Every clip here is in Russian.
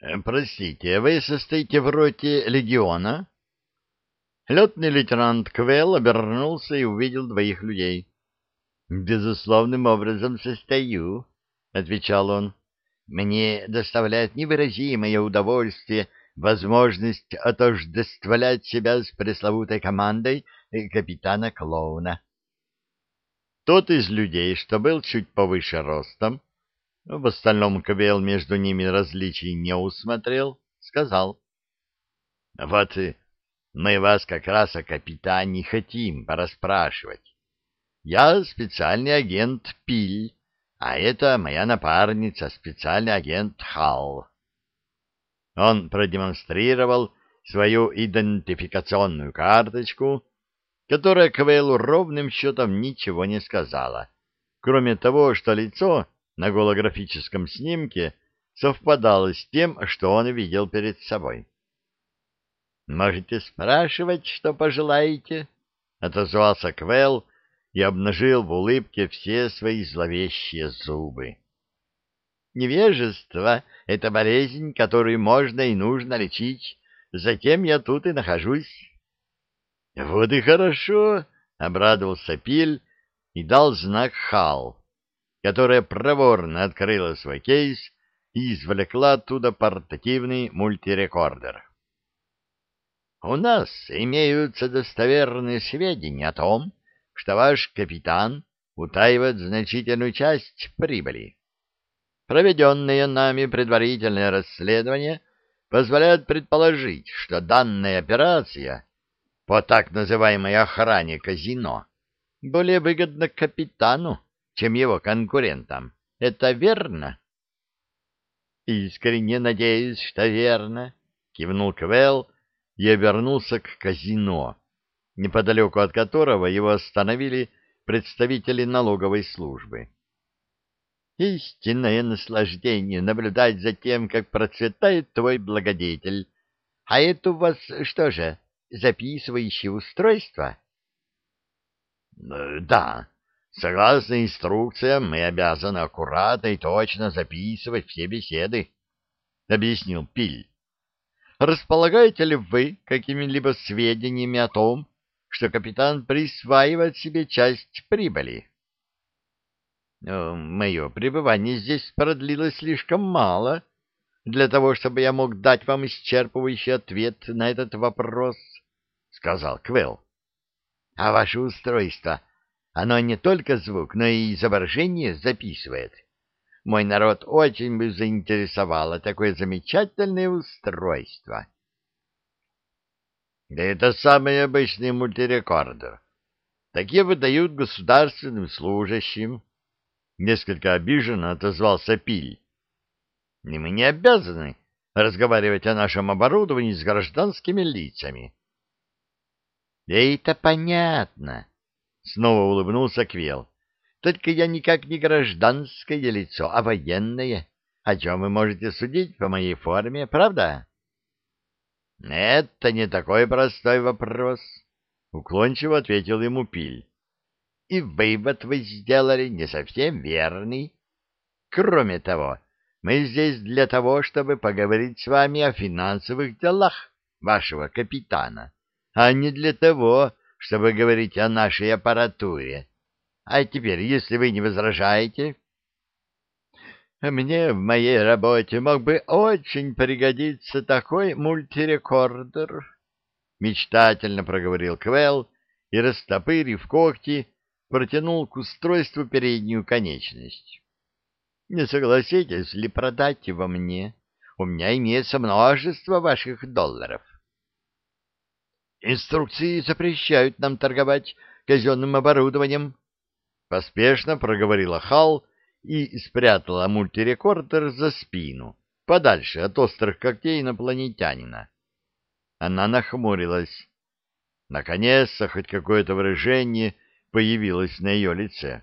Э, простите, вы состоите в роте легиона? Летный лейтенант Квелл обернулся и увидел двоих людей. «Безусловным образом состою», — отвечал он. «Мне доставляет невыразимое удовольствие возможность отождествлять себя с пресловутой командой капитана Клоуна». Тот из людей, что был чуть повыше ростом, в остальном Квел между ними различий не усмотрел, сказал. — Вот мы вас как раз о капитане хотим порасспрашивать. Я специальный агент Пиль, а это моя напарница, специальный агент Халл. Он продемонстрировал свою идентификационную карточку, которая Квейлу ровным счетом ничего не сказала, кроме того, что лицо на голографическом снимке совпадало с тем, что он видел перед собой. «Можете спрашивать, что пожелаете?» — отозвался Квелл и обнажил в улыбке все свои зловещие зубы. «Невежество — это болезнь, которую можно и нужно лечить. Затем я тут и нахожусь». «Вот и хорошо!» — обрадовался Пиль и дал знак Хал которая проворно открыла свой кейс и извлекла оттуда портативный мультирекордер. «У нас имеются достоверные сведения о том, что ваш капитан утаивает значительную часть прибыли. Проведенное нами предварительное расследование позволяет предположить, что данная операция по так называемой охране казино более выгодна капитану, чем его конкурентам. Это верно? Искренне надеюсь, что верно, кивнул Квелл и обернулся к казино, неподалеку от которого его остановили представители налоговой службы. Истинное наслаждение наблюдать за тем, как процветает твой благодетель. А это у вас что же, записывающее устройство? Э, — Да, Согласно инструкциям, мы обязаны аккуратно и точно записывать все беседы, — объяснил Пиль. Располагаете ли вы какими-либо сведениями о том, что капитан присваивает себе часть прибыли? Э, мое пребывание здесь продлилось слишком мало для того, чтобы я мог дать вам исчерпывающий ответ на этот вопрос, — сказал Квелл. — А ваше устройство оно не только звук, но и изображение записывает. Мой народ очень бы заинтересовало такое замечательное устройство. Да это самый обычный мультирекордер. Такие выдают государственным служащим. Несколько обиженно отозвался Пиль. И мы не обязаны разговаривать о нашем оборудовании с гражданскими лицами. — Это понятно, Снова улыбнулся Квел. Только я никак не гражданское лицо, а военное. О чем вы можете судить по моей форме, правда? Это не такой простой вопрос, уклончиво ответил ему Пиль. И вывод вы сделали не совсем верный. Кроме того, мы здесь для того, чтобы поговорить с вами о финансовых делах вашего капитана, а не для того, чтобы говорить о нашей аппаратуре. А теперь, если вы не возражаете... Мне в моей работе мог бы очень пригодиться такой мультирекордер, — мечтательно проговорил Квелл и, растопырив когти, протянул к устройству переднюю конечность. — Не согласитесь ли продать его мне? У меня имеется множество ваших долларов. Инструкции запрещают нам торговать казенным оборудованием. Поспешно проговорила Хал и спрятала мультирекордер за спину, подальше от острых когтей инопланетянина. Она нахмурилась. Наконец-то хоть какое-то выражение появилось на ее лице.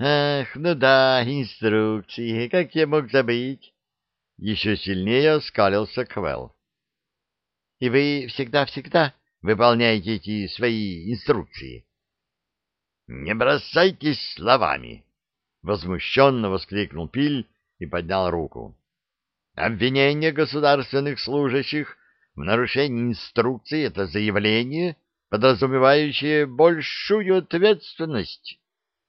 «Ах, ну да, инструкции, как я мог забыть?» Еще сильнее оскалился Квелл и вы всегда-всегда выполняете эти свои инструкции. — Не бросайтесь словами! — возмущенно воскликнул Пиль и поднял руку. Обвинение государственных служащих в нарушении инструкции — это заявление, подразумевающее большую ответственность.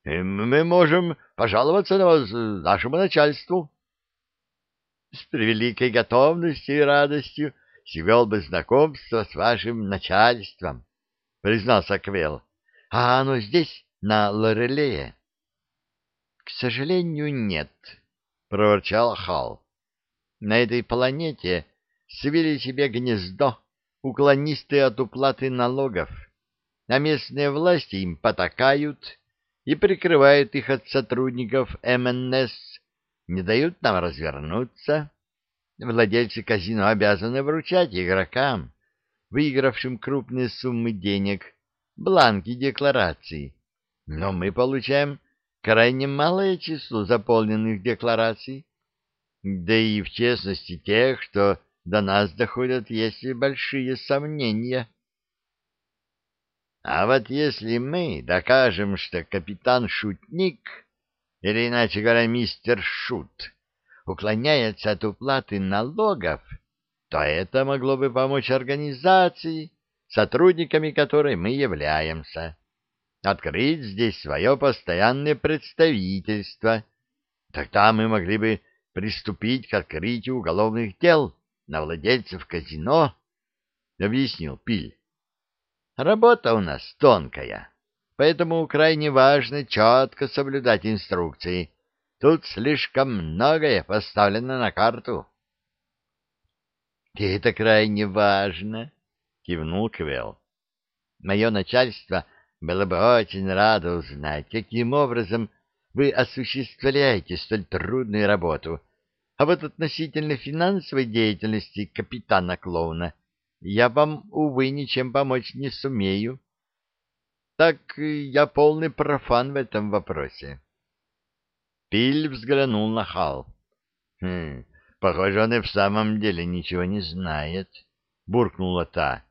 Мы можем пожаловаться на вас нашему начальству. С превеликой готовностью и радостью свел бы знакомство с вашим начальством, — признался Квел. — А оно здесь, на Лорелее? — К сожалению, нет, — проворчал Халл. — На этой планете свели себе гнездо уклонисты от уплаты налогов, а местные власти им потакают и прикрывают их от сотрудников МНС, не дают нам развернуться. Владельцы казино обязаны вручать игрокам, выигравшим крупные суммы денег, бланки деклараций, но мы получаем крайне малое число заполненных деклараций, да и в честности тех, что до нас доходят, есть большие сомнения. А вот если мы докажем, что капитан Шутник, или иначе говоря, мистер Шут, уклоняется от уплаты налогов, то это могло бы помочь организации, сотрудниками которой мы являемся, открыть здесь свое постоянное представительство. Тогда мы могли бы приступить к открытию уголовных дел на владельцев казино, — объяснил Пиль. Работа у нас тонкая, поэтому крайне важно четко соблюдать инструкции. Тут слишком многое поставлено на карту. — И это крайне важно, — кивнул Квелл. — Мое начальство было бы очень радо узнать, каким образом вы осуществляете столь трудную работу. А вот относительно финансовой деятельности капитана-клоуна я вам, увы, ничем помочь не сумею. Так я полный профан в этом вопросе. Пиль взглянул на Хал. Хм, похоже, он и в самом деле ничего не знает, — буркнула та.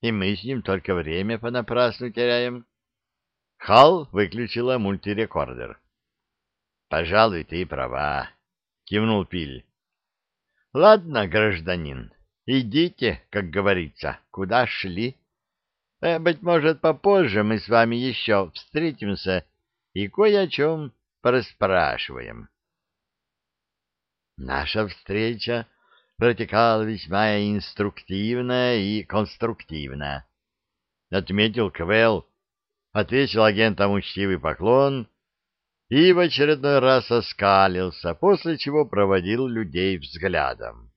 И мы с ним только время понапрасну теряем. Хал выключила мультирекордер. — Пожалуй, ты права, — кивнул Пиль. — Ладно, гражданин, идите, как говорится, куда шли. Э, быть может, попозже мы с вами еще встретимся и кое о чем порасспрашиваем. Наша встреча протекала весьма инструктивно и конструктивно, — отметил Квелл, ответил агентам учтивый поклон и в очередной раз оскалился, после чего проводил людей взглядом.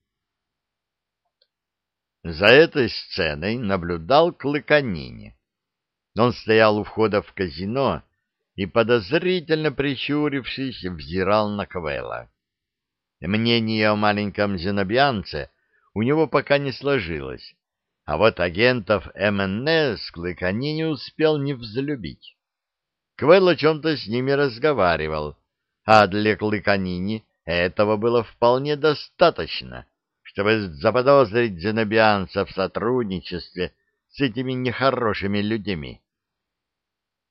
За этой сценой наблюдал Клыканини. Он стоял у входа в казино и, подозрительно прищурившись, взирал на Квелла. Мнение о маленьком зенобианце у него пока не сложилось, а вот агентов МНС Клыкани не успел не взлюбить. Квелл о чем-то с ними разговаривал, а для Клыканини этого было вполне достаточно, чтобы заподозрить зенобианца в сотрудничестве с этими нехорошими людьми.